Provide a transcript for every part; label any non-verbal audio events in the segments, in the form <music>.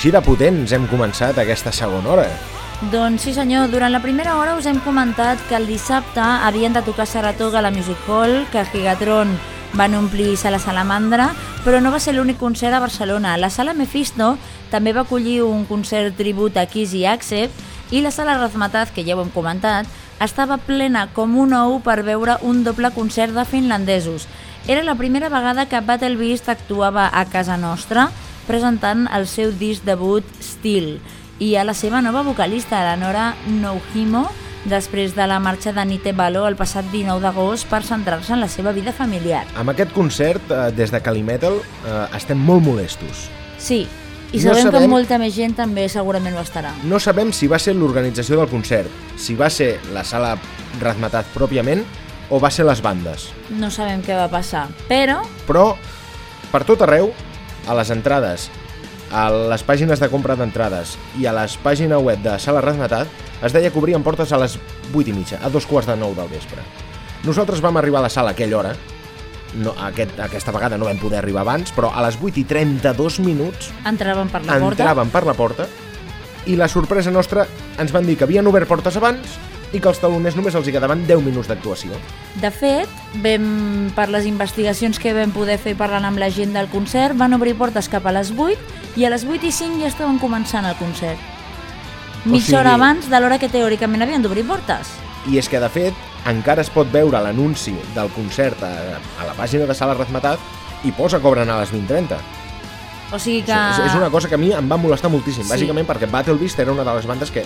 Així de potents hem començat aquesta segona hora. Doncs sí senyor, durant la primera hora us hem comentat que el dissabte havien de tocar Saratoga a la Music Hall, que Gigatron van omplir Sala Salamandra, però no va ser l'únic concert a Barcelona. La Sala Mephisto també va acollir un concert tribut a Kiss i Accept I la sala Razmataz, que ja ho hem comentat, estava plena com un ou per veure un doble concert de finlandesos. Era la primera vegada que Battle Beast actuava a casa nostra, presentant el seu disc debut Steel, i a la seva nova vocalista, la Nora Nouhimo, després de la marxa de Nite Balo el passat 19 d'agost per centrar-se en la seva vida familiar. Amb aquest concert, eh, des de Calimetal, eh, estem molt molestos. Sí, i No sabem, que sabem- molta més gent també segurament ho estarà. No sabem si va ser l'organització del concert, si va ser la sala Razmataz pròpiament o va ser les bandes. No sabem què va passar, però Però, per tot arreu, a les entrades, a les pàgines de compra d'entrades i a les pàgina web de Sala Razmataz es deia que obrien portes a les 8 i mitja, a dos quarts de 9 del vespre. Nosaltres vam arribar a la sala a aquella hora, no, aquest, aquesta vegada no vam poder arribar abans, però a les 8 i 32 minuts entraven per la porta. entraven per la porta i la sorpresa nostra ens van dir que havien obert portes abans i que als taloners només els hi quedaven 10 minuts d'actuació. De fet, vam, per les investigacions que vam poder fer parlant amb la gent del concert, van obrir portes cap a les 8 i a les 8 i 5 ja estaven començant el concert. Mitja sigui- hora abans de l'hora que teòricament havien d'obrir portes. I és que, de fet, encara es pot veure l'anunci del concert a, a la pàgina de Sala Razmataz i posa cobren a les 20.30. O sigui que... És, és una cosa que a mi em va molestar moltíssim, Sí. bàsicament perquè Battle Beast era una de les bandes que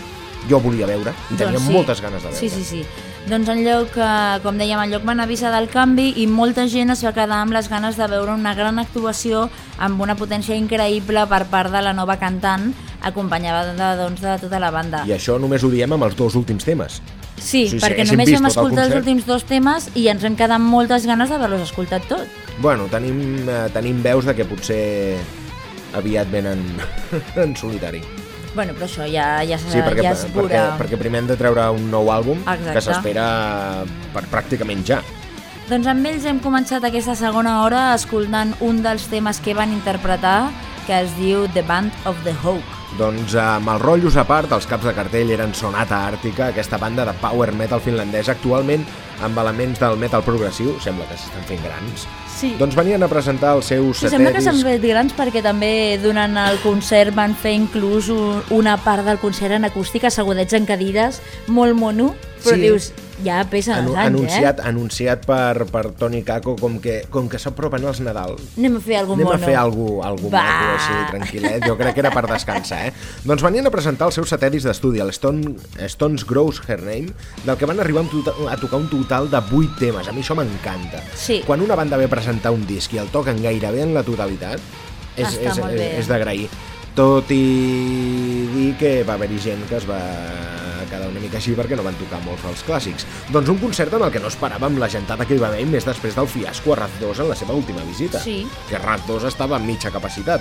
jo volia veure i tenia Doncs sí. moltes ganes de veure. Sí, sí, sí. Doncs en lloc, eh, com dèiem, en lloc van avisar del canvi i molta gent es va quedar amb les ganes de veure una gran actuació amb una potència increïble per part de la nova cantant, acompanyada de, doncs, de tota la banda. I això només ho diem amb els dos últims temes. Sí, si perquè haguéssim només vam tot el els últims dos temes i ens hem quedat moltes ganes d'haver-los escoltat tot. Bueno, tenim, eh, tenim veus de que potser aviat venen <laughs> en solitari. Bueno, però això ja, ja, Sí, perquè, ja es perquè, veurà. perquè primer hem de treure un nou àlbum Exacte. que s'espera per pràcticament ja. Doncs amb ells hem començat aquesta segona hora escoltant un dels temes que van interpretar que es diu The Band of the Hawk. Doncs amb els rotllos a part, els caps de cartell eren Sonata Àrtica, aquesta banda de power metal finlandesa, actualment amb elements del metal progressiu, sembla que s'estan fent grans. Sí. Doncs venien a presentar el seu Sí, setè sembla que s'han fet grans perquè també durant el concert van fer inclús un, una part del concert en acústica, assegudets en cadires, molt mono, però Sí. dius, ja pesa Anu els anys, anunciat, eh? anunciat per, per Toni Kako com que, com que s'apropen els Nadal. Anem a fer alguna Anem mono. a fer alguna algú Va. maco, així, tranquil·let. Jo crec que era per descansar, eh? Doncs venien a presentar el seu setè disc d'estudi, el Stone, Stones Grows Her Name, del que van arribar a, a tocar un total de 8 temes. A mi això m'encanta. Sí. Quan una banda ve a presentar un disc i el toquen gairebé en la totalitat, és, Està és, bé. és d'agrair. Tot i dir que va haver-hi gent que es va quedar una mica així perquè no van tocar molts dels clàssics. Doncs un concert en el que no esperàvem la gentada que hi va haver més després del fiasco a Raz 2 en la seva última visita. Sí. Que Raz 2 estava a mitja capacitat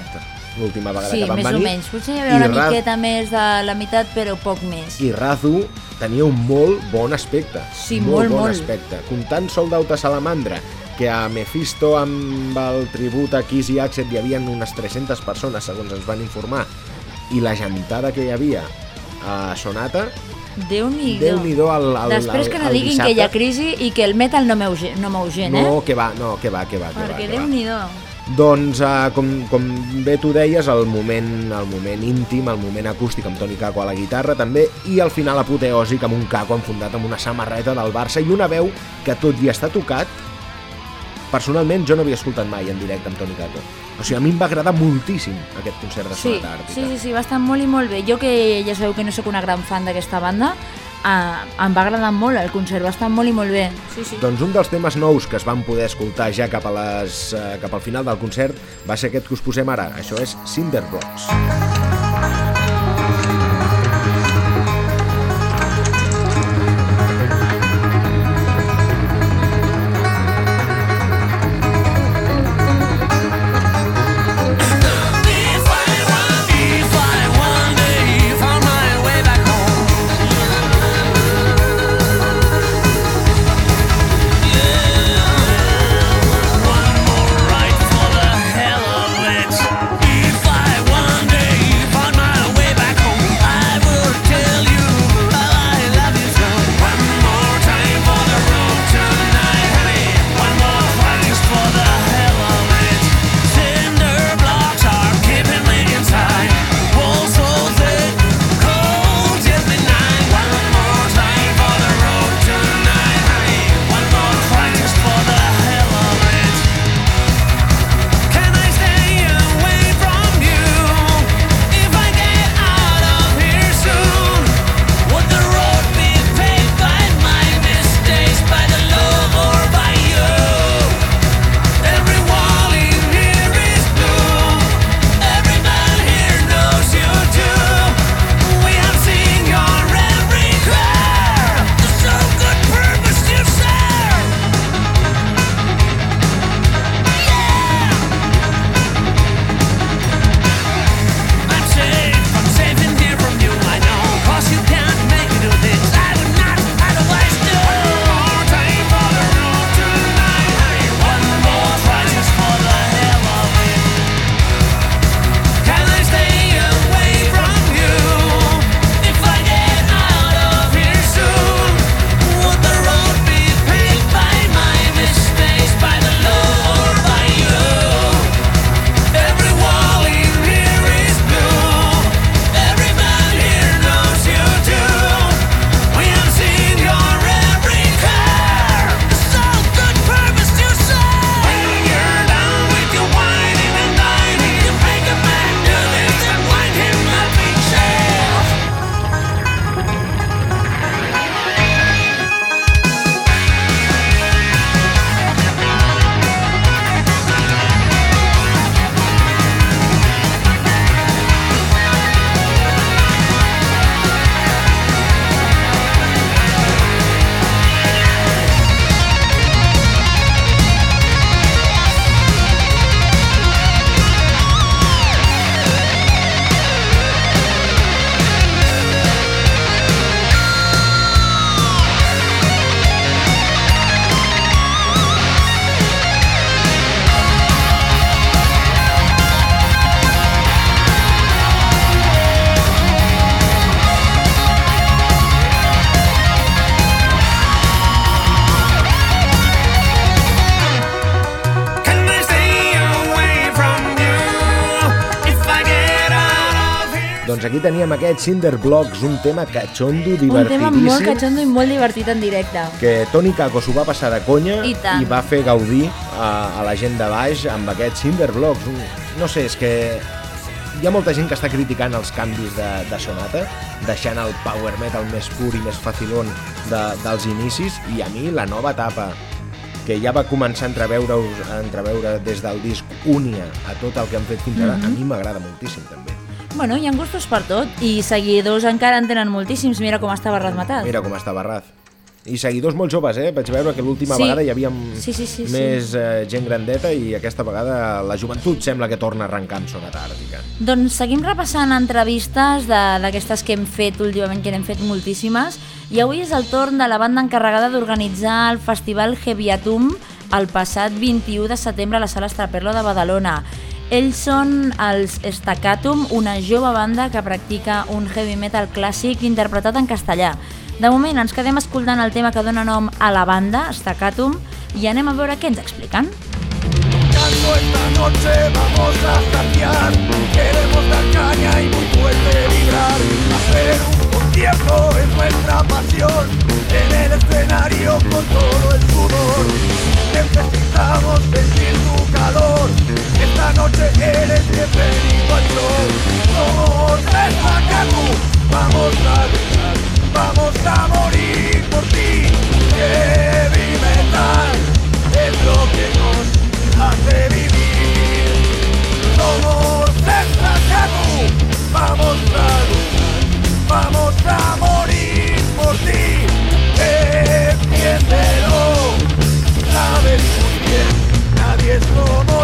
l'última vegada Sí, que van més venir. o menys. Potser hi havia una Raz- miqueta més de la meitat, però poc més. I Razu tenia un molt bon aspecte. Sí, molt, molt, bon molt. aspecte. Comptant Sold Out a Salamandra, que a Mephisto amb el tribut a Kiss i Axel hi havia unes 300 persones, segons ens van informar, i la gentada que hi havia a Sonata, Déu-n'hi-do. Déu-n'hi-do al, al, Després que no diguin dissabte. que hi ha crisi i que el metal no gen- no mou gent, eh? No, que va, no, que va, que va, que. Perquè. Déu-n'hi-do. Doncs, uh, com, com bé tu deies, el moment, el moment íntim, el moment acústic amb Toni Caco a la guitarra també, i al final apoteòsic amb un Caco enfundat amb una samarreta del Barça i una veu que tot i està tocat, personalment jo no havia escoltat mai en directe amb Toni Caco. O sigui, a mi em va agradar moltíssim aquest concert de Sí, Sonata Àrtica. sí, sí, sí, va estar molt i molt bé. Jo que ja sabeu que no sóc una gran fan d'aquesta banda, eh, em va agradar molt el concert, va estar molt i molt bé. Sí, sí. Doncs un dels temes nous que es van poder escoltar ja cap, a les, eh, cap al final del concert va ser aquest que us posem ara. Això és Cinderblocks. If teníem aquest Cinder Blocks, un tema catxondo, Un tema molt divertidíssim, catxondo i molt divertit en directe. que Toni Kako s'ho va passar de conya I tant. va fer gaudir a, a la gent de baix amb aquest Cinder Blocks. No sé, és que hi ha molta gent que està criticant els canvis de, de sonata, deixant el power metal més pur i més facilón de, dels inicis, i a mi la nova etapa que ja va començar a entreveure, a entreveure des del disc Unia a tot el que han fet fins ara, Mhm. a mi m'agrada moltíssim també. Bueno, hi ha gustos per tot i seguidors encara en tenen moltíssims. Mira com estava resmatat. Mira com està Barraz. I seguidors molt joves, eh? Vaig veure que l'última Sí. vegada hi havia Sí, sí, sí, sí. més eh, gent grandeta i aquesta vegada la joventut sembla que torna a arrencar amb Sonata Àrtica. Doncs seguim repassant entrevistes de- d'aquestes que hem fet últimament, que n'hem fet moltíssimes, i avui és el torn de la banda encarregada d'organitzar el festival Heaviatum el passat 21 de setembre a la sala Estraperlo de Badalona. Ells són els Staccatum, una jove banda que practica un heavy metal clàssic interpretat en castellà. De moment ens quedem escoltant el tema que dona nom a la banda, Staccatum, i anem a veure què ens expliquen. Canto esta noche vamos a saciar Queremos dar caña y muy fuerte vibrar Hacer un concierto es nuestra pasión En el escenario con todo el sudor Necesitamos sentir tu calor Esta noche eres bienvenido al show. Somos Esmacacu, vamos a luchar Vamos a morir por ti. Heavy metal es lo que nos hace vivir. Somos Esmacacu, vamos a luchar Vamos a morir por ti. Defiéndelo. Sabes muy bien, nadie es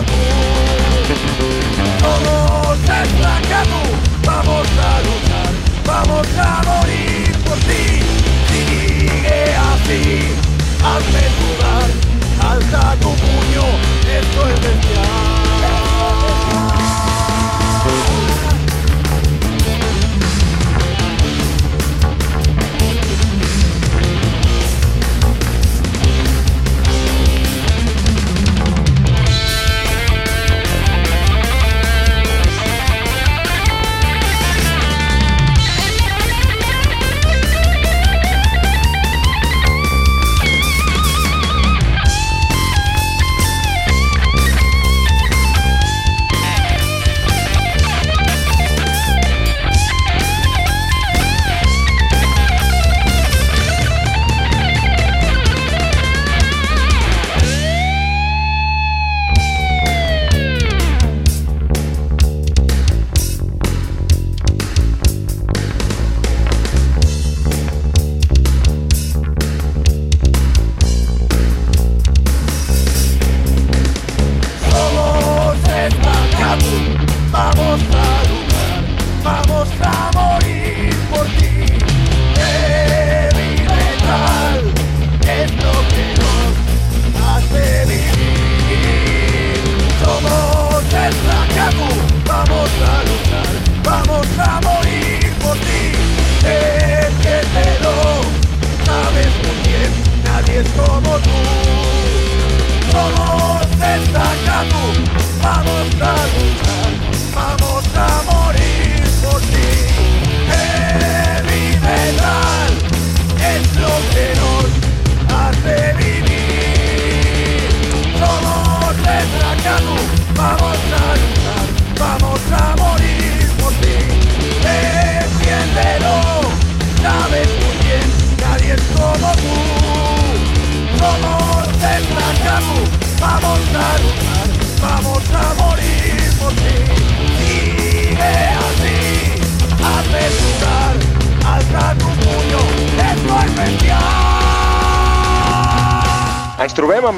todo.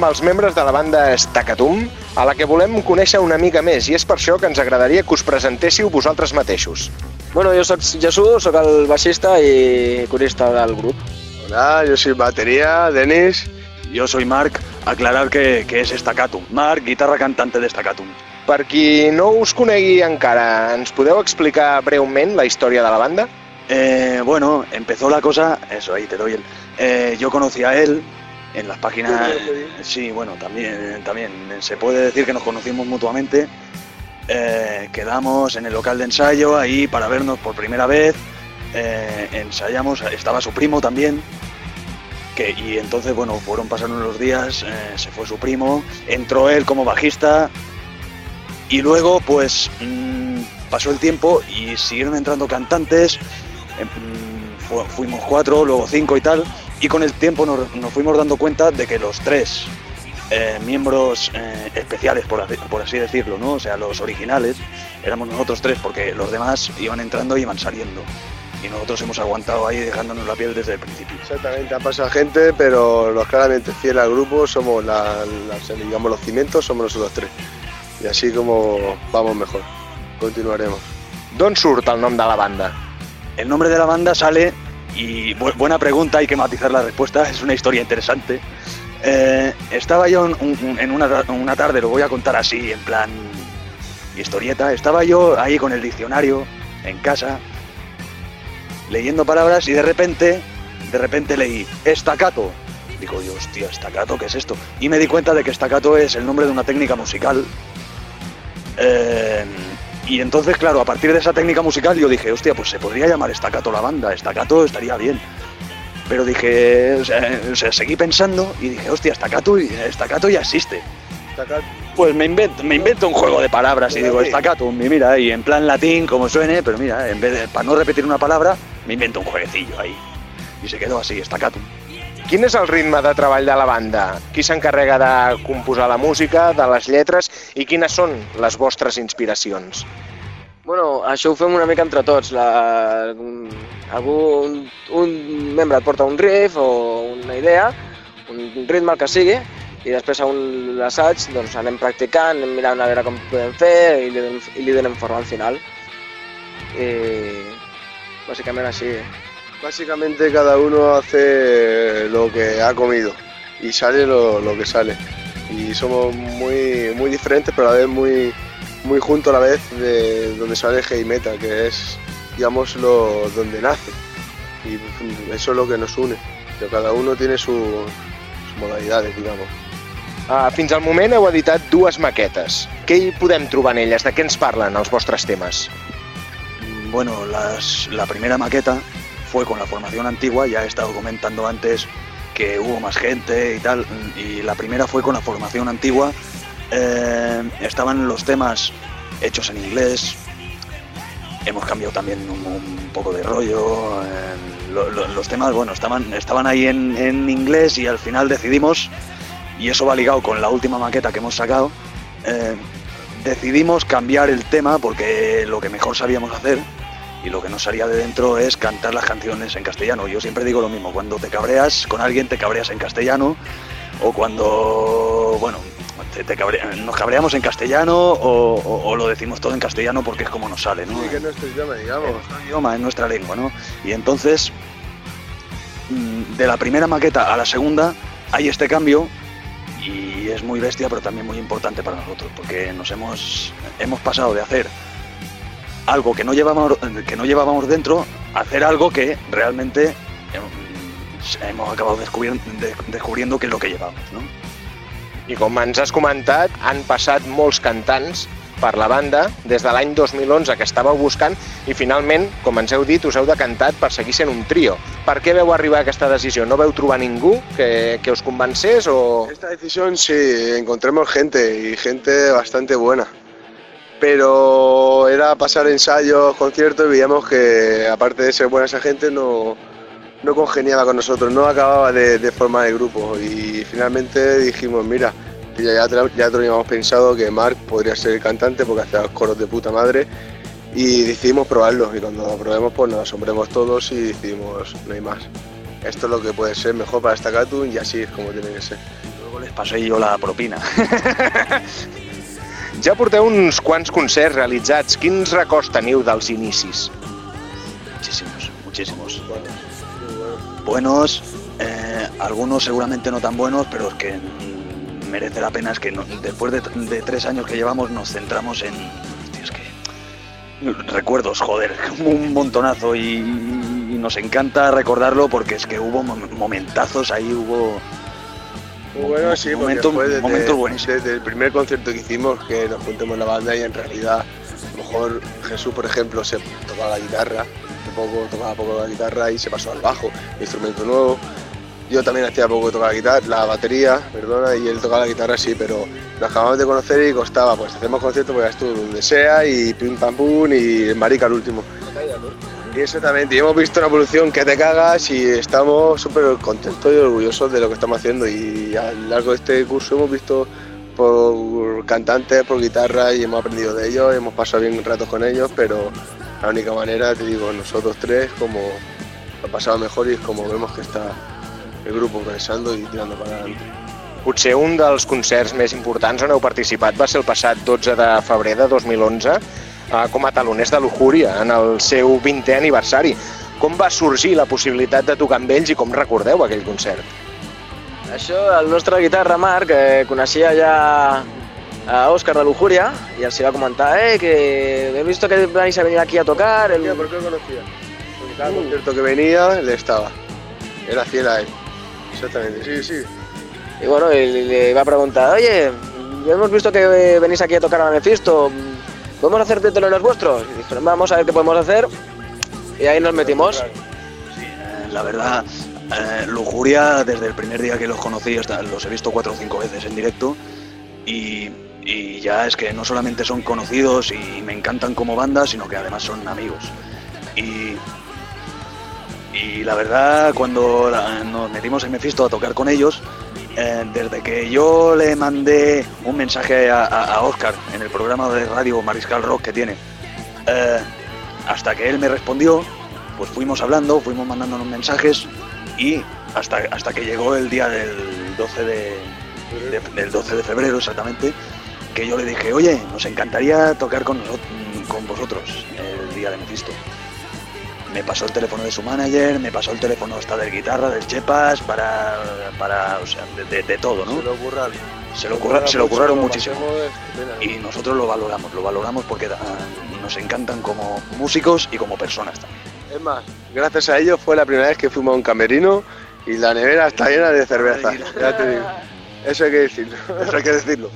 Amb els membres de la banda Staccatum, a la que volem conèixer una mica més, i és per això que ens agradaria que us presentéssiu vosaltres mateixos. Bueno, jo sóc Jesús, sóc el baixista i corista del grup. Hola, yo soy batería, Denis. Yo soy Mark, aclarar que, que es Staccatum. Mark, guitarra cantante de Staccatum. Per qui no us conegui encara, ens podeu explicar breument la història de la banda? Eh, bueno, empezó la cosa, eso ahí te doy el. eh, yo conocí a él en las páginas. Sí, bueno, también, también se puede decir que nos conocimos mutuamente. eh, quedamos en el local de ensayo ahí para vernos por primera vez. eh, ensayamos, estaba su primo también. Que, y entonces, bueno, fueron pasando los días, eh, se fue su primo, entró él como bajista. Y luego, pues, mm, pasó el tiempo y siguieron entrando cantantes. fu- fuimos cuatro, luego cinco y tal. Y con el tiempo nos, nos fuimos dando cuenta de que los tres eh, miembros eh, especiales, por, así- por así decirlo, ¿no? O sea, los originales, éramos nosotros tres, porque los demás iban entrando y iban saliendo. Y nosotros hemos aguantado ahí dejándonos la piel desde el principio. Exactamente, ha pasado gente, pero los claramente fieles al grupo somos la- las- digamos, los cimientos, somos nosotros tres. Y así como vamos mejor. Continuaremos. D'on surt el nom de la banda? El nombre de la banda sale, y bu- buena pregunta, hay que matizar la respuesta, es una historia interesante. Eh, estaba yo en una, una tarde, lo voy a contar así, en plan historieta, estaba yo ahí con el diccionario, en casa, leyendo palabras y de repente, de repente leí, estacato. Digo yo, hostia, estacato, ¿qué es esto? Y me di cuenta de que estacato es el nombre de una técnica musical. Eh, y entonces, claro, a partir de esa técnica musical yo dije, hostia, pues se podría llamar estacato la banda, estacato estaría bien. Pero dije, o sea, o sea, seguí pensando y dije, hostia, estacato, estacato ya existe. Pues me invento, me invento un juego de palabras y digo, estacatum, y mira, y en plan latín, como suene, pero mira, en vez de, para no repetir una palabra, me invento un jueguecillo ahí. Y se quedó así, estacatum. Quin és el ritme de treball de la banda? Qui s'encarrega de composar la música, de les lletres i quines són les vostres inspiracions? Bueno, això ho fem una mica entre tots. La, algú, un, un membre et porta un riff o una idea, un ritme el que sigui, i després a un assaig doncs, anem practicant, anem mirant a veure com podem fer i li, donem, i li donem forma al final. I bàsicament així. Básicamente cada uno hace lo que ha comido y sale lo, lo que sale. Y somos muy, muy diferentes, pero a la vez muy, muy juntos a la vez de donde sale el heavy metal, que es, digamos, lo, donde nace. Y eso es lo que nos une. Que cada uno tiene su- sus modalidades, digamos. Uh, fins al moment heu editat dues maquetes. Què hi podem trobar en elles? De què ens parlen els vostres temes? Bueno, las- la primera maqueta fue con la formación antigua, ya he estado comentando antes que hubo más gente y tal, y la primera fue con la formación antigua. Eh, estaban los temas hechos en inglés, hemos cambiado también un, poco de rollo, eh, lo- lo- los temas, bueno, estaban, estaban ahí en, en inglés y al final decidimos, y eso va ligado con la última maqueta que hemos sacado, eh, decidimos cambiar el tema porque lo que mejor sabíamos hacer y lo que nos salía de dentro es cantar las canciones en castellano. Yo siempre digo lo mismo, cuando te cabreas con alguien te cabreas en castellano o cuando, bueno, te- nos cabreamos en castellano o, o- o lo decimos todo en castellano porque es como nos sale, ¿no? Sí, que es nuestro idioma, digamos. en nuestro idioma, en nuestra lengua, ¿no? Y entonces, mm, de la primera maqueta a la segunda, hay este cambio y es muy bestia, pero también muy importante para nosotros, porque nos hemos, hemos pasado de hacer algo que no llevábamos, que no llevábamos dentro hacer algo que realmente eh, hemos acabado descubri- de- descubriendo que es lo que llevamos, ¿no? I com ens has comentat, han passat molts cantants per la banda des de l'any 2011 que estàveu buscant i finalment, com ens heu dit, us heu decantat per seguir sent un trio. Per què veu arribar a aquesta decisió? No veu trobar ningú que, que us convencés o... Esta decisión sí, encontremos gente y gente bastante buena. Pero era pasar ensayos, conciertos y veíamos que aparte de ser buena esa gente no, no congeniaba con nosotros, no acababa de, de formar el grupo y finalmente dijimos, mira, ya, ya teníamos pensado que Mark podría ser el cantante porque hacía los coros de puta madre y decidimos probarlo y cuando lo probemos pues nos asombremos todos y decidimos no hay más. Esto es lo que puede ser mejor para esta Catun y así es como tiene que ser. Luego les pasé yo la propina. <laughs> Ja porteu uns quants concerts realitzats. Quins records teniu dels inicis? Muchísimos, muchísimos. Buenos, eh, algunos seguramente no tan buenos, pero es que merece la pena. Es que después de, tres años que llevamos nos centramos en... hostia, es que... Recuerdos, joder, <laughs> un montonazo y, nos encanta recordarlo porque es que hubo mom- momentazos ahí, hubo... Muy bueno, sí, fue desde, momentos buenísimos. desde el primer concierto que hicimos que nos juntemos la banda y en realidad a lo mejor Jesús, por ejemplo, se tocaba la guitarra, un poco, tocaba poco la guitarra y se pasó al bajo, instrumento nuevo. Yo también hacía poco que tocaba la guitarra, la batería, perdona, y él tocaba la guitarra sí, pero nos acabamos de conocer y costaba, pues hacemos conciertos pues ya estuvo donde sea y pim pam pum y en marica el último. Y exactamente, y hemos visto una evolución que te cagas y estamos súper contentos y orgullosos de lo que estamos haciendo y a lo largo de este curso hemos visto por cantantes, por guitarra y hemos aprendido de ellos, hemos pasado bien ratos con ellos, pero la única manera, te digo, nosotros tres como lo pasado mejor y es como vemos que está el grupo progresando y tirando para adelante. Potser un dels concerts més importants on heu participat va ser el passat 12 de febrer de 2011 eh, com a taloners de Lujuria en el seu 20è aniversari. Com va sorgir la possibilitat de tocar amb ells i com recordeu aquell concert? Això, el nostre guitarra, Marc, eh, coneixia ja a Òscar de Lujuria i els va comentar eh, que he visto que vais a venir aquí a tocar. El... ¿Por qué lo conocía? Porque cada concierto que venía, él estaba. Era fiel a él. Exactamente, sí, sí. Y bueno, y le va a preguntar, oye, hemos visto que venís aquí a tocar a Mephisto, ¿podemos hacer teloneros vuestros? Y dijeron, vamos a ver qué podemos hacer. Y ahí nos metimos. Eh, La verdad, eh, Lujuria, desde el primer día que los conocí, hasta los he visto cuatro o cinco veces en directo. Y, ya es que no solamente son conocidos y me encantan como banda, sino que además son amigos. Y, y la verdad, cuando nos metimos en Mephisto a tocar con ellos, eh, desde que yo le mandé un mensaje a, a, Oscar en el programa de radio Mariscal Rock que tiene, eh, hasta que él me respondió, pues fuimos hablando, fuimos mandándonos mensajes y hasta, hasta que llegó el día del 12 de, de- del 12 de febrero exactamente, que yo le dije, oye, nos encantaría tocar con, con vosotros el día de Mephisto. Me pasó el teléfono de su manager, me pasó el teléfono hasta del guitarra, del Chepas, para, para o sea, de, de- de todo, ¿no? Se lo ocurran. Se lo, ocurra- se lo ocurraron lo muchísimo. Y nosotros lo valoramos, lo valoramos porque ah, nos encantan como músicos y como personas también. Es más, gracias a ellos fue la primera vez que fuimos a un camerino y la nevera está llena de cerveza. Ya te digo. Eso hay que decirlo. Eso hay que decirlo.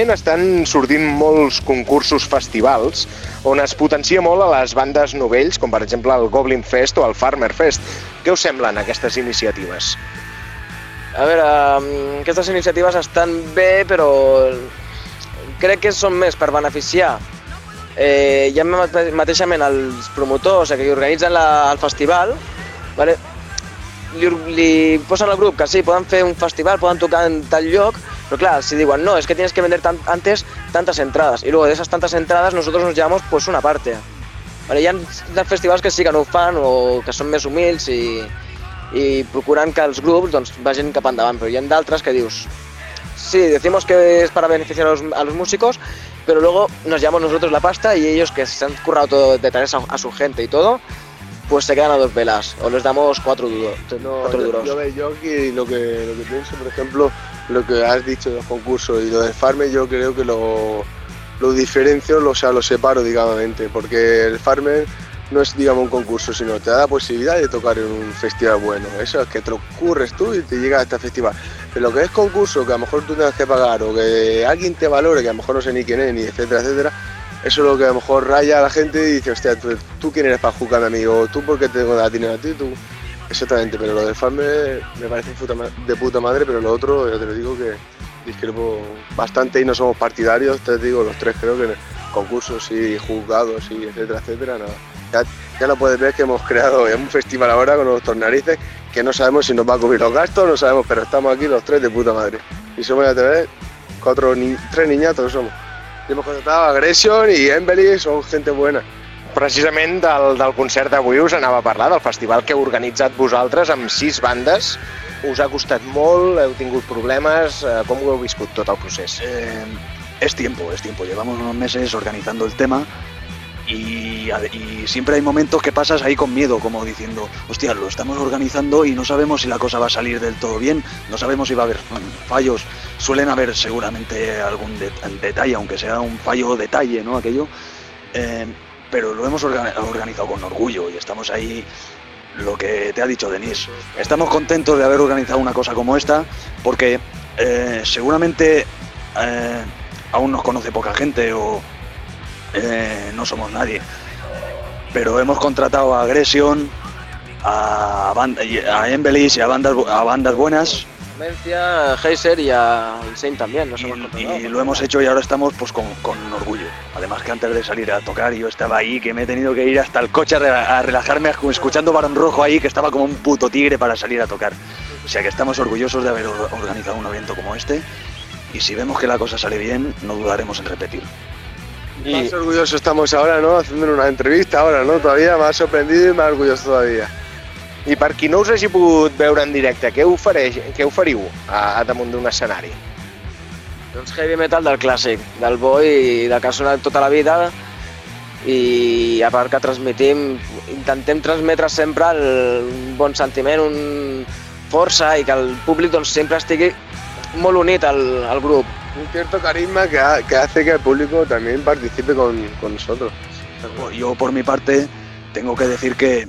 Actualment estan sortint molts concursos festivals on es potencia molt a les bandes novells, com per exemple el Goblin Fest o el Farmer Fest. Què us semblen aquestes iniciatives? A veure, um, aquestes iniciatives estan bé, però crec que són més per beneficiar eh, ja mate- mateixament els promotors que organitzen la, el festival, vale? li, li posen al grup que sí, poden fer un festival, poden tocar en tal lloc, pero claro, si digo, no, es que tienes que vender tan- antes tantas entradas, y luego de esas tantas entradas nosotros nos llevamos pues una parte. Vale, hi ha festivals que sí que no ho fan o que són més humils i, i procuran que els grups doncs, vagin cap endavant, però hi ha d'altres que dius sí, decimos que es para beneficiar a los, a los músicos, pero luego nos llevamos nosotros la pasta y ellos que se han currado todo de traer a, a su gente y todo, pues se quedan a dos velas o les damos cuatro, duro- cuatro yo, duros. yo, ve- yo aquí lo que, lo que pienso, por ejemplo, lo que has dicho de los concursos y lo del Farmer, yo creo que lo, lo diferencio, lo, o sea, lo separo, digamos, porque el Farmer no es, digamos, un concurso, sino te da la posibilidad de tocar en un festival bueno. Eso es que te lo ocurres tú y te llegas a este festival. Pero lo que es concurso, que a lo mejor tú tengas que pagar o que alguien te valore, que a lo mejor no sé ni quién es, ni etcétera, etcétera, eso es lo que a lo mejor raya a la gente y dice, hostia, tú, tú quién eres para jugar, mi amigo, tú por qué te tengo dinero a ti, tú. Exactamente, pero lo del farmer me parece de puta madre, pero lo otro, ya te lo digo que discrepo bastante y no somos partidarios, te digo, los tres creo que concursos y juzgados y etcétera, etcétera, nada. Ya, ya lo puedes ver que hemos creado un festival ahora con nuestros narices que no sabemos si nos va a cubrir los gastos, no sabemos, pero estamos aquí los tres de puta madre. Y somos, ya te ves, cuatro ni- tres niñatos somos. Y hemos contratado a Aggression y Embely, son gente buena. Precisament del, del concert d'avui us anava a parlar, del festival que heu organitzat vosaltres amb sis bandes. Us ha costat molt, heu tingut problemes, eh, com ho heu viscut tot procés? Eh, es tiempo, es tiempo. Llevamos unos meses organizando el tema y, siempre hay momentos que pasas ahí con miedo, como diciendo, hostia, lo estamos organizando y no sabemos si la cosa va a salir del todo bien, no sabemos si va a haber fallos. Suelen haber seguramente algún det- detalle, aunque sea un fallo detalle, ¿no? Aquello. Eh, pero lo hemos orga- organizado con orgullo y estamos ahí lo que te ha dicho Denise. Estamos contentos de haber organizado una cosa como esta porque eh, seguramente eh, aún nos conoce poca gente o eh, no somos nadie. Pero hemos contratado a Aggression, a, y a bandas, a bandas buenas Mencia, Heiser y a Insane también, nos y, hemos contratado. y lo hemos hecho y ahora estamos pues con, con orgullo. Además que antes de salir a tocar yo estaba ahí que me he tenido que ir hasta el coche a, re- a relajarme escu- escuchando Barón Rojo ahí que estaba como un puto tigre para salir a tocar. O sea que estamos orgullosos de haber or- organizado un evento como este y si vemos que la cosa sale bien no dudaremos en repetir. Más orgullosos estamos ahora, ¿no? Haciendo una entrevista ahora, ¿no? Todavía más sorprendido y más orgulloso todavía. I per qui no us hagi pogut veure en directe, què, ofereix, què oferiu a, a damunt d'un escenari? Doncs heavy metal del clàssic, del bo i del que ha sonat tota la vida i a part que transmitim, intentem transmetre sempre el, un bon sentiment, un força i que el públic doncs, sempre estigui molt unit al, al grup. Un cierto carisma que, ha- que hace que el público también participe con, con nosotros. Yo por mi parte tengo que decir que,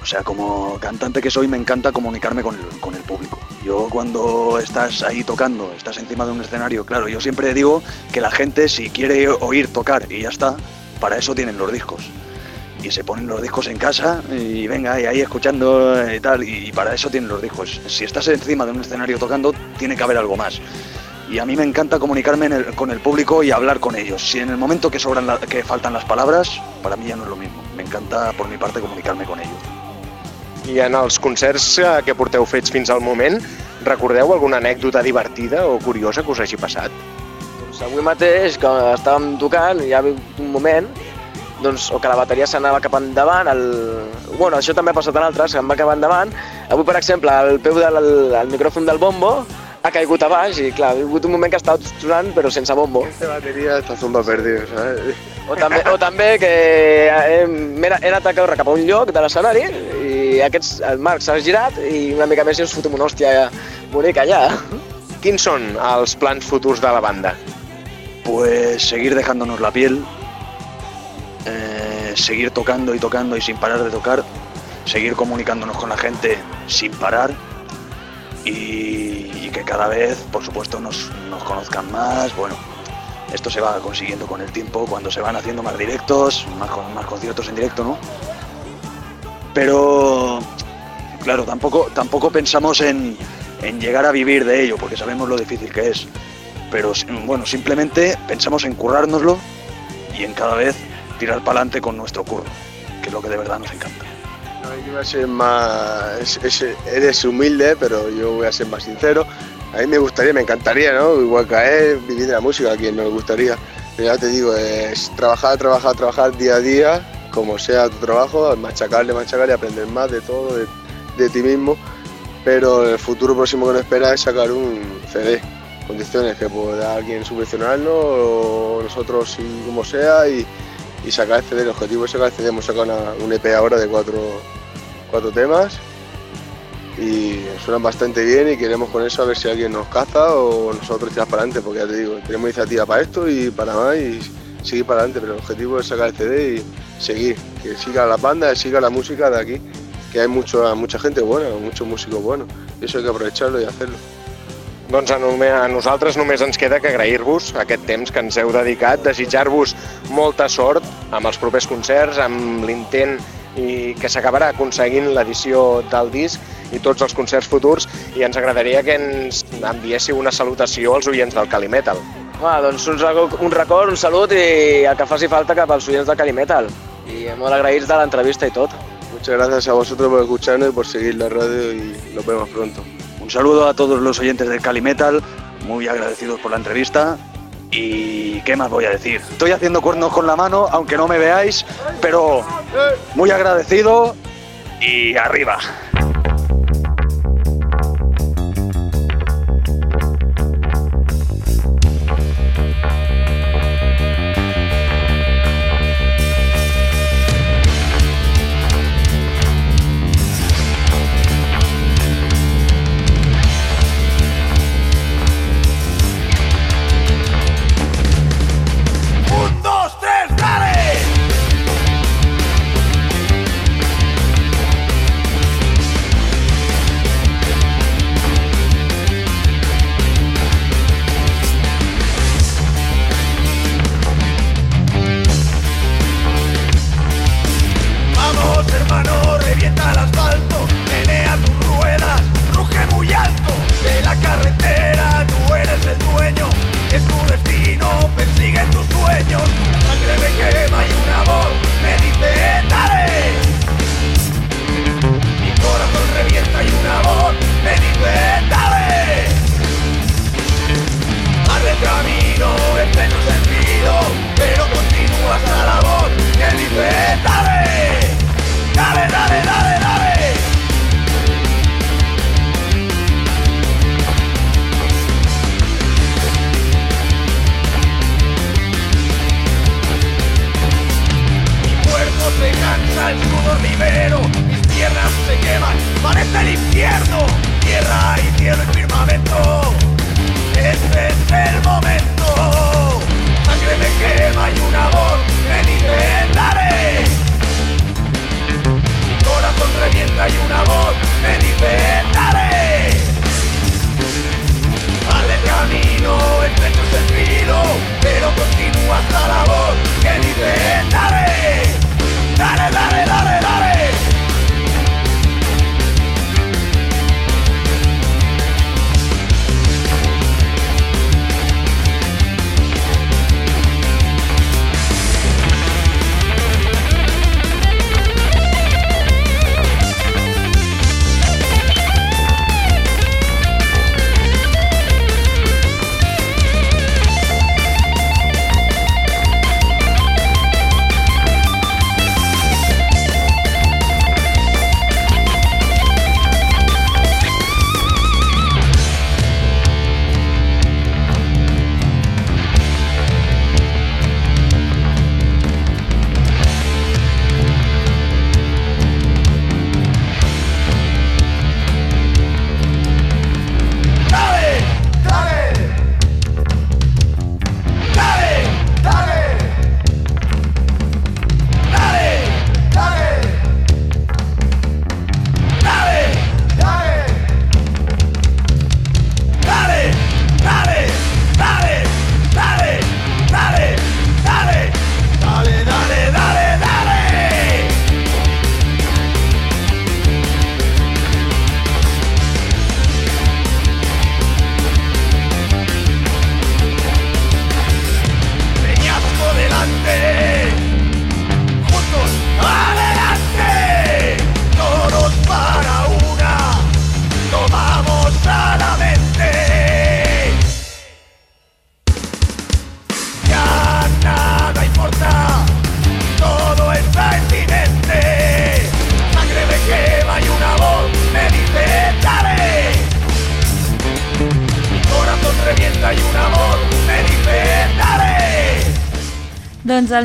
o sea, como cantante que soy me encanta comunicarme con el, público. Yo cuando estás ahí tocando, estás encima de un escenario, claro, yo siempre digo que la gente si quiere oír tocar y ya está, para eso tienen los discos. Y se ponen los discos en casa y venga, y ahí escuchando y tal, y para eso tienen los discos. Si estás encima de un escenario tocando, tiene que haber algo más. Y a mí me encanta comunicarme con el público y hablar con ellos. Si en el momento que, sobran que faltan las palabras, para mí ya no es lo mismo. Me encanta por mi parte comunicarme con ellos. I en els concerts eh, que porteu fets fins al moment, recordeu alguna anècdota divertida o curiosa que us hagi passat? Doncs avui mateix, que estàvem tocant, hi ha hagut un moment doncs, o que la bateria s'anava cap endavant, el... bueno, això també ha passat en altres, que em va cap endavant. Avui, per exemple, el peu del el micròfon del bombo ha caigut a baix i, clar, ha hagut un moment que estava sonant però sense bombo. Esta batería está zumba perdido, ¿sabes? O també, o també que hem, he, he anat a córrer cap a un lloc de l'escenari i aquests, el Marc s'ha girat i una mica més i ens fotem una hòstia bonica allà. Quins són els plans futurs de la banda? Pues seguir dejándonos la piel, eh, seguir tocando y tocando y sin parar de tocar, seguir comunicándonos con la gente sin parar y, y que cada vez, por supuesto, nos, nos conozcan más. Bueno, esto se va consiguiendo con el tiempo, cuando se van haciendo más directos, más, más conciertos en directo, ¿no? Pero, claro, tampoco, tampoco pensamos en, en llegar a vivir de ello, porque sabemos lo difícil que es. Pero bueno, simplemente pensamos en currárnoslo y en cada vez tirar para adelante con nuestro curro, que es lo que de verdad nos encanta. Yo voy a ser más. es- es- eres humilde, pero yo voy a ser más sincero. A mí me gustaría, me encantaría, ¿no? Igual caer, vivir de la música, a quien no le gustaría. Pero ya te digo, es trabajar, trabajar, trabajar día a día, como sea tu trabajo, machacarle, machacarle, aprender más de todo, de, ti mismo. Pero el futuro próximo que nos espera es sacar un CD, condiciones que pueda alguien subvencionarnos o nosotros, como sea, y, sacar el CD. El objetivo es sacar el CD. Hemos sacado un EP ahora de cuatro, cuatro temas y suenan bastante bien y queremos con eso a ver si alguien nos caza o nosotros tirar para adelante, porque ya te digo, tenemos iniciativa para esto y para más y seguir para adelante, pero el objetivo es sacar el CD y seguir, que siga la banda, que siga la música de aquí, que hay mucho, mucha gente buena, muchos músicos buenos, y eso hay que aprovecharlo y hacerlo. Doncs a, nome- a nosaltres només ens queda que agrair-vos aquest temps que ens heu dedicat, desitjar-vos molta sort amb els propers concerts, amb l'intent i que s'acabarà aconseguint l'edició del disc i tots els concerts futurs i ens agradaria que ens enviéssiu una salutació als oients del Calimetal. Home, doncs un, record, un record, un salut i el que faci falta cap als oients de Calimetal. I molt agraïts de l'entrevista i tot. Muchas gracias a vosotros por escucharnos y por seguir la radio y nos vemos pronto. Un saludo a todos los oyentes del Cali Metal, muy agradecidos por la entrevista. Y qué más voy a decir. Estoy haciendo cuernos con la mano, aunque no me veáis, pero muy agradecido y arriba.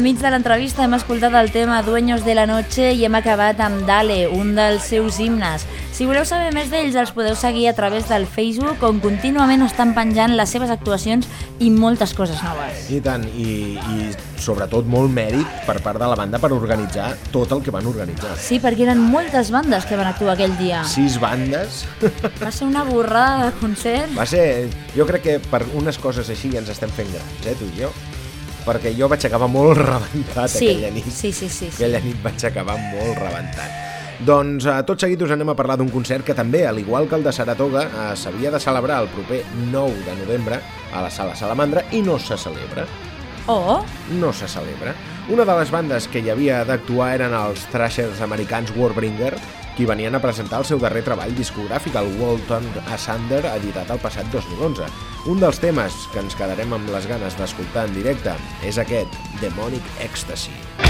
Mig de l'entrevista hem escoltat el tema Dueños de la Noche i hem acabat amb Dale, un dels seus himnes. Si voleu saber més d'ells, els podeu seguir a través del Facebook, on contínuament estan penjant les seves actuacions i moltes coses noves. I tant, i, i sobretot molt mèrit per part de la banda per organitzar tot el que van organitzar. Sí, perquè eren moltes bandes que van actuar aquell dia. Sis bandes. Va ser una borrada de concert. Va ser... Jo crec que per unes coses així ja ens estem fent grans, eh, tu i jo? Perquè jo vaig acabar molt <laughs> rebentat Sí, aquella nit. sí, sí, sí, sí. Aquella nit vaig acabar molt rebentat. Doncs eh, tot seguit us anem a parlar d'un concert que també, al igual que el de Saratoga, eh, s'havia de celebrar el proper 9 de novembre a la Sala Salamandra i no se celebra. Oh, No se celebra. Una de les bandes que hi havia d'actuar eren els thrashers americans Warbringer, qui venien a presentar el seu darrer treball discogràfic, el Walton Asunder, editat el passat 2011. Un dels temes que ens quedarem amb les ganes d'escoltar en directe és aquest, Demonic Ecstasy. Demonic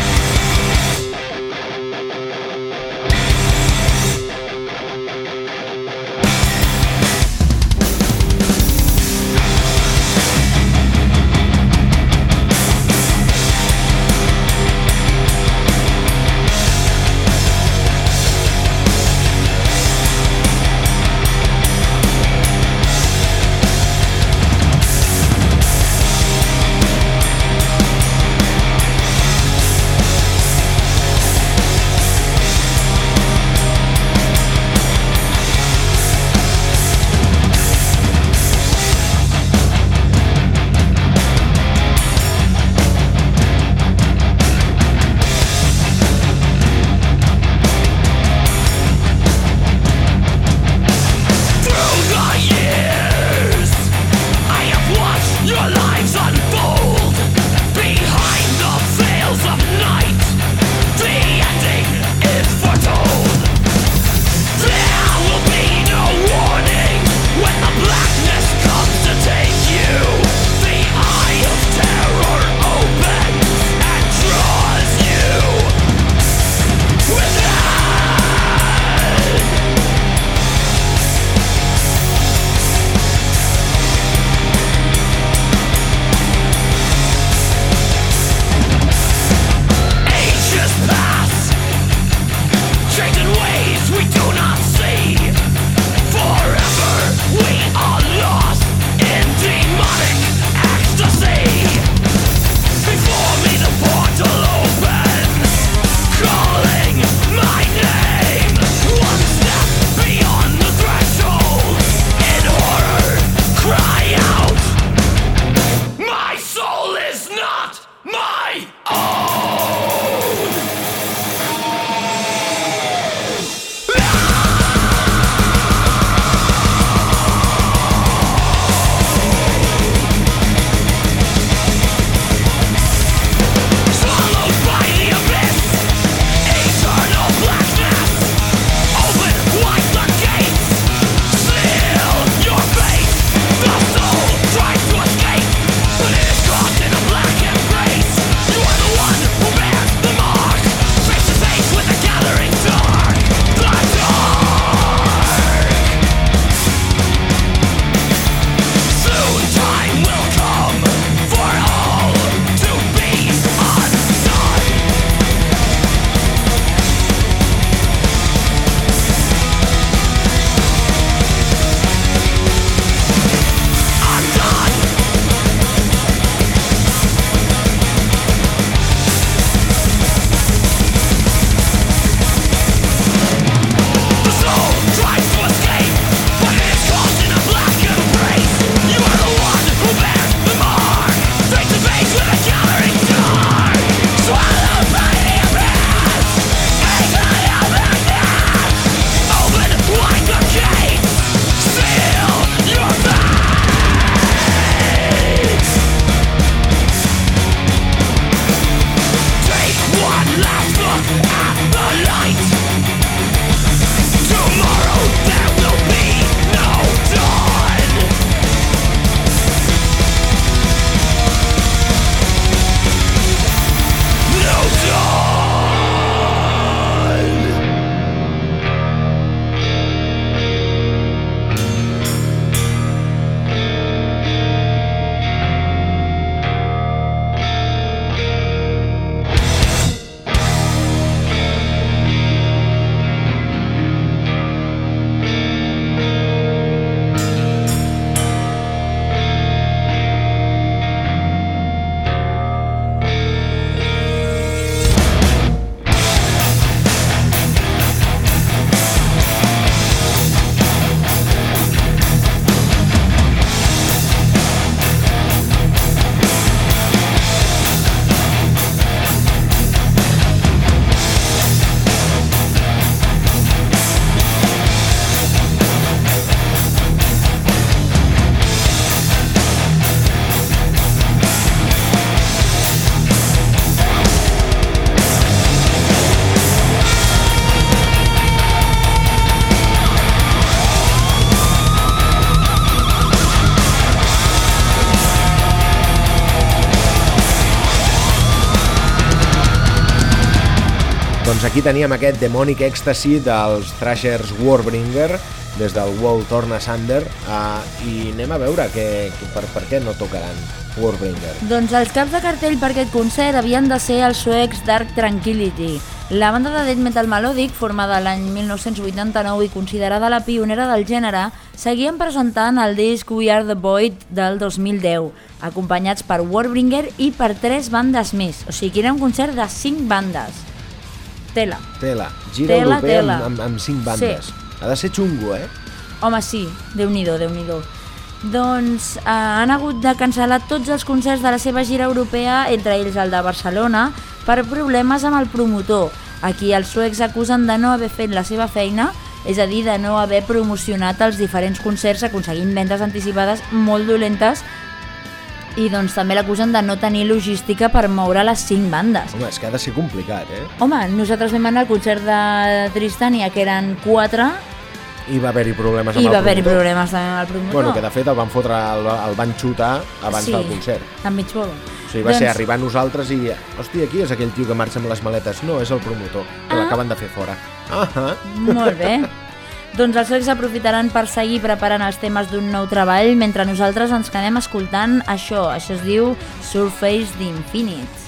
aquí teníem aquest Demonic Ecstasy dels Thrashers Warbringer des del World Torna Sander uh, i anem a veure que, que per, per què no tocaran Warbringer. Doncs els caps de cartell per aquest concert havien de ser els suecs Dark Tranquility. La banda de death metal melòdic, formada l'any 1989 i considerada la pionera del gènere, seguien presentant el disc We Are The Void del 2010, acompanyats per Warbringer i per tres bandes més, o sigui que era un concert de cinc bandes. Tela. Tela, gira Tela, europea tela. Amb, amb, amb cinc bandes. Sí. Ha de ser xungo, eh? Home, sí, déu-n'hi-do, déu nhi déu Doncs eh, han hagut de cancel·lar tots els concerts de la seva gira europea, entre ells el de Barcelona, per problemes amb el promotor. Aquí els suecs acusen de no haver fet la seva feina, és a dir, de no haver promocionat els diferents concerts aconseguint vendes anticipades molt dolentes i doncs també l'acusen de no tenir logística per moure les cinc bandes. Home, és que ha de ser complicat, eh? Home, nosaltres vam anar al concert de Tristania, que eren quatre, I va haver-hi problemes amb i va haver-hi problemes també amb el promotor. Bueno, que de fet el van fotre, el, el van xutar abans Sí. del concert. Amb mig vol. O sigui, va ser arribar nosaltres i... Hòstia, qui és aquell tio que marxa amb les maletes? No, és el promotor, que Ah. l'acaben de fer fora. Ah Molt bé. <laughs> doncs els suecs aprofitaran per seguir preparant els temes d'un nou treball mentre nosaltres ens quedem escoltant això. Això es diu Surface d'Infinite.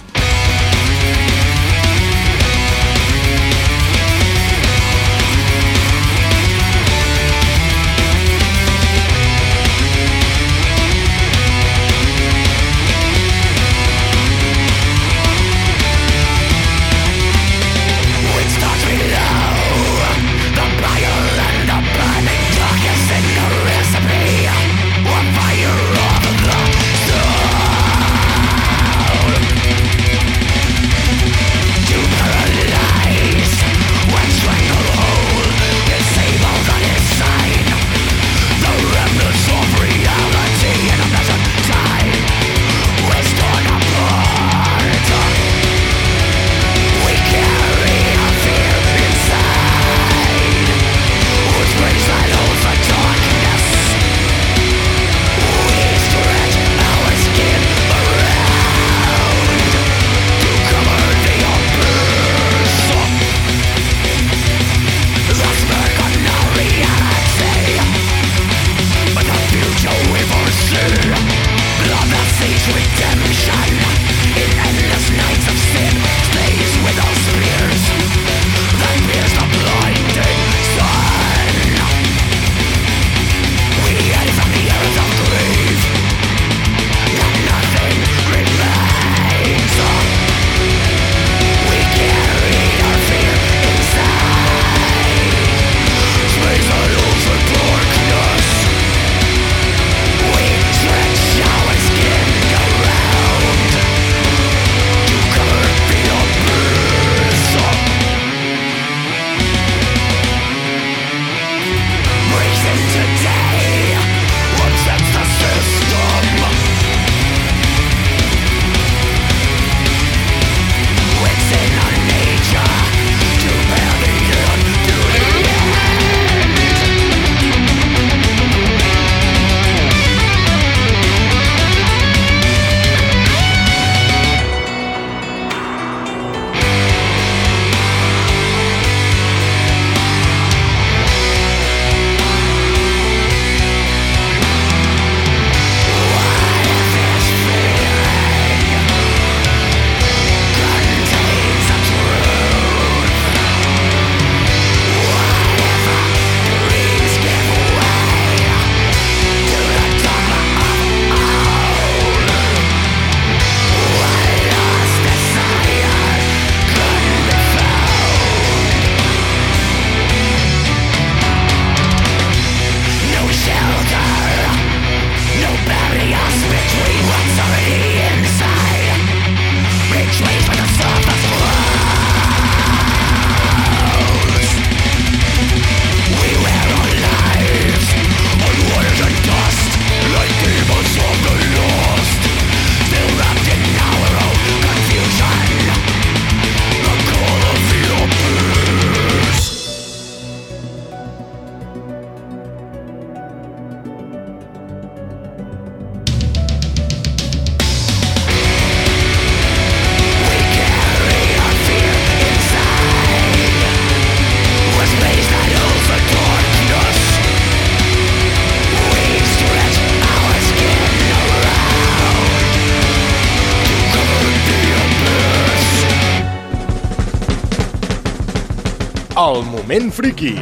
Moment friki.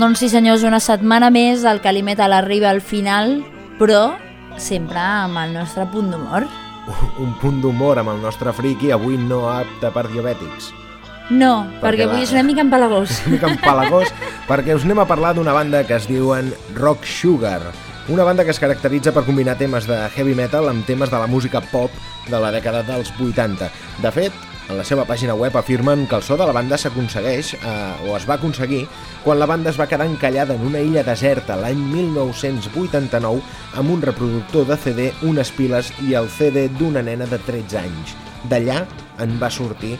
Doncs sí, senyors, una setmana més el Calimetal arriba al final, però sempre amb el nostre punt d'humor. Un punt d'humor amb el nostre friki, avui no apte per diabètics. No, Perquè perquè, avui és una mica empalagós. <laughs> Una mica empalagós, perquè us anem a parlar d'una banda que es diuen Rock Sugar, una banda que es caracteritza per combinar temes de heavy metal amb temes de la música pop de la dècada dels 80. De fet, en la seva pàgina web afirmen que el so de la banda s'aconsegueix, eh, o es va aconseguir, quan la banda es va quedar encallada en una illa deserta l'any 1989 amb un reproductor de CD, unes piles i el CD d'una nena de 13 anys. D'allà en va sortir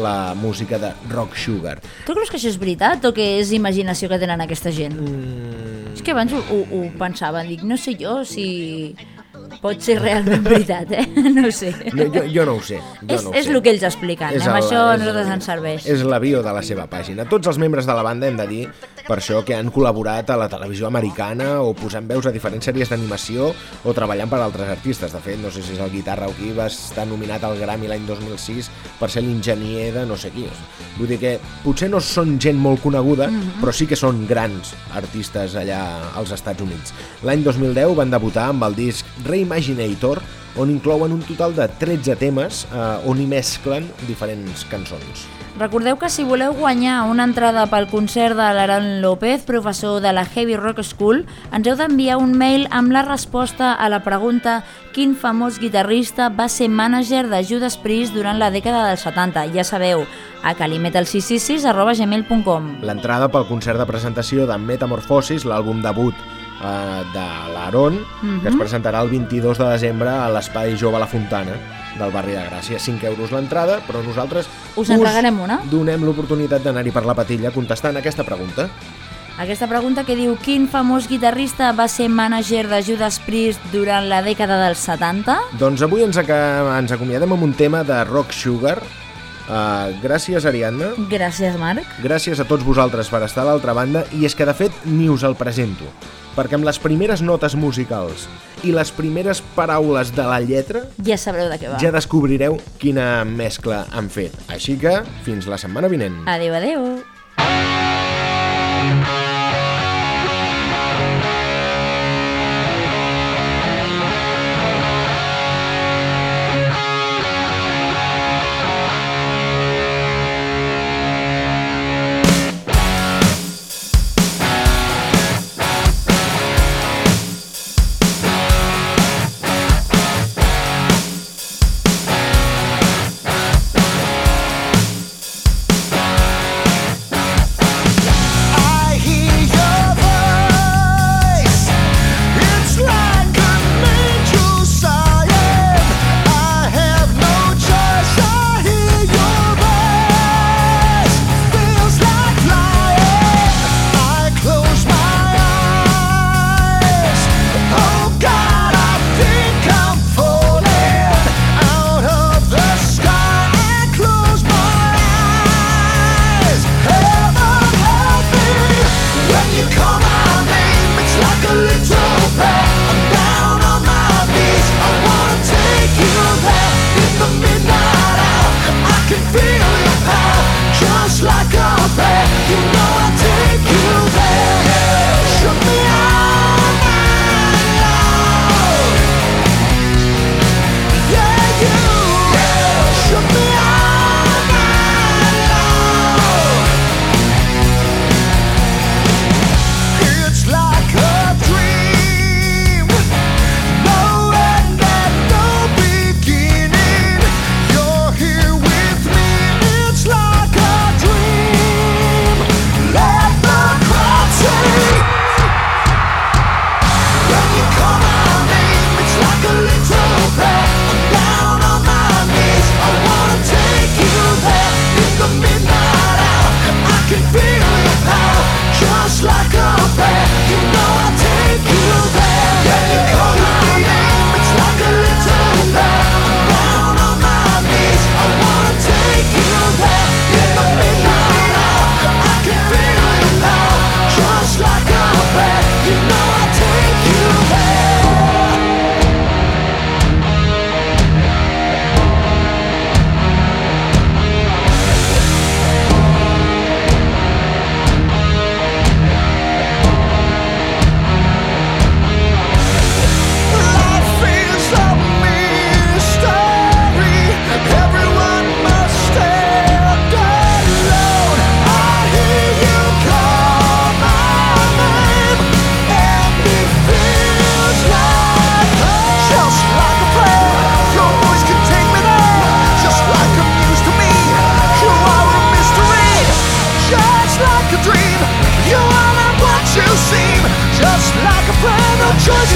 la música de Rock Sugar. Tu creus que això és veritat o que és imaginació que tenen aquesta gent? Mm, És que abans ho, ho, ho pensava, dic, no sé jo si pot ser realment veritat, eh? <laughs> No sé. no, jo, jo no ho sé. Jo és, no ho és sé. el que ells expliquen, És amb el- això a és- nosaltres ens serveix. És l'avió de la seva pàgina. Tots els membres de la banda hem de dir per això que han col·laborat a la televisió americana o posant veus a diferents sèries d'animació o treballant per altres artistes. De fet, no sé si és el guitarra o qui va estar nominat al Grammy l'any 2006 per ser l'enginyer de no sé qui. Vull dir que potser no són gent molt coneguda, però sí que són grans artistes allà als Estats Units. L'any 2010 van debutar amb el disc Reimaginator, on inclouen un total de 13 temes eh, on hi mesclen diferents cançons. Recordeu que si voleu guanyar una entrada pel concert de l'Aaron López, professor de la Heavy Rock School, ens heu d'enviar un mail amb la resposta a la pregunta quin famós guitarrista va ser mànager de Judas Priest durant la dècada dels 70. Ja sabeu, a calimetal666 arroba gmail.com. L'entrada pel concert de presentació de Metamorphosis, l'àlbum debut eh, de l'Aaron, que es presentarà el 22 de desembre a l'Espai Jove La Fontana del barri de Gràcia. 5 euros l'entrada, però nosaltres Us en regalem una? donem l'oportunitat d'anar-hi per la patilla contestant aquesta pregunta. Aquesta pregunta que diu quin famós guitarrista va ser mànager de Judas Priest durant la dècada dels 70? Doncs avui ens, ens acomiadem amb un tema de Rock Sugar. Uh, gràcies, Ariadna. Gràcies, Marc. Gràcies a tots vosaltres per estar a l'altra banda i és que de fet ni us el presento perquè amb les primeres notes musicals i les primeres paraules de la lletra Ja sabreu de què va. ja descobrireu quina mescla han fet. Així que, fins la setmana vinent. Adéu, adéu.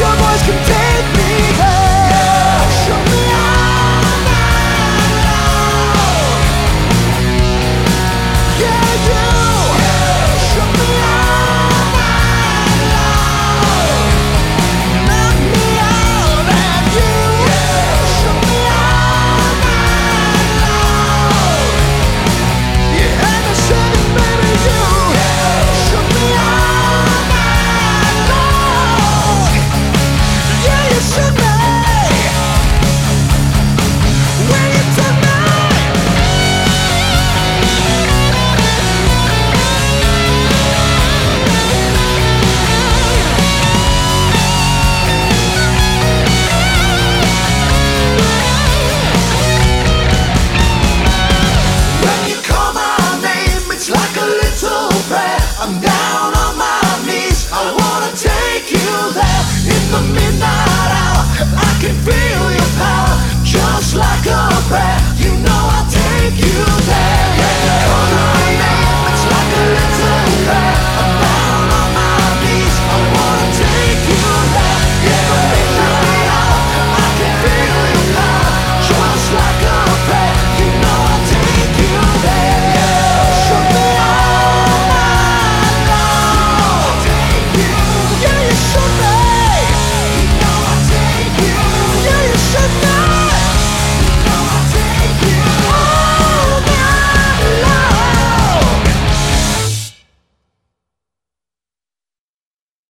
Cowboys come down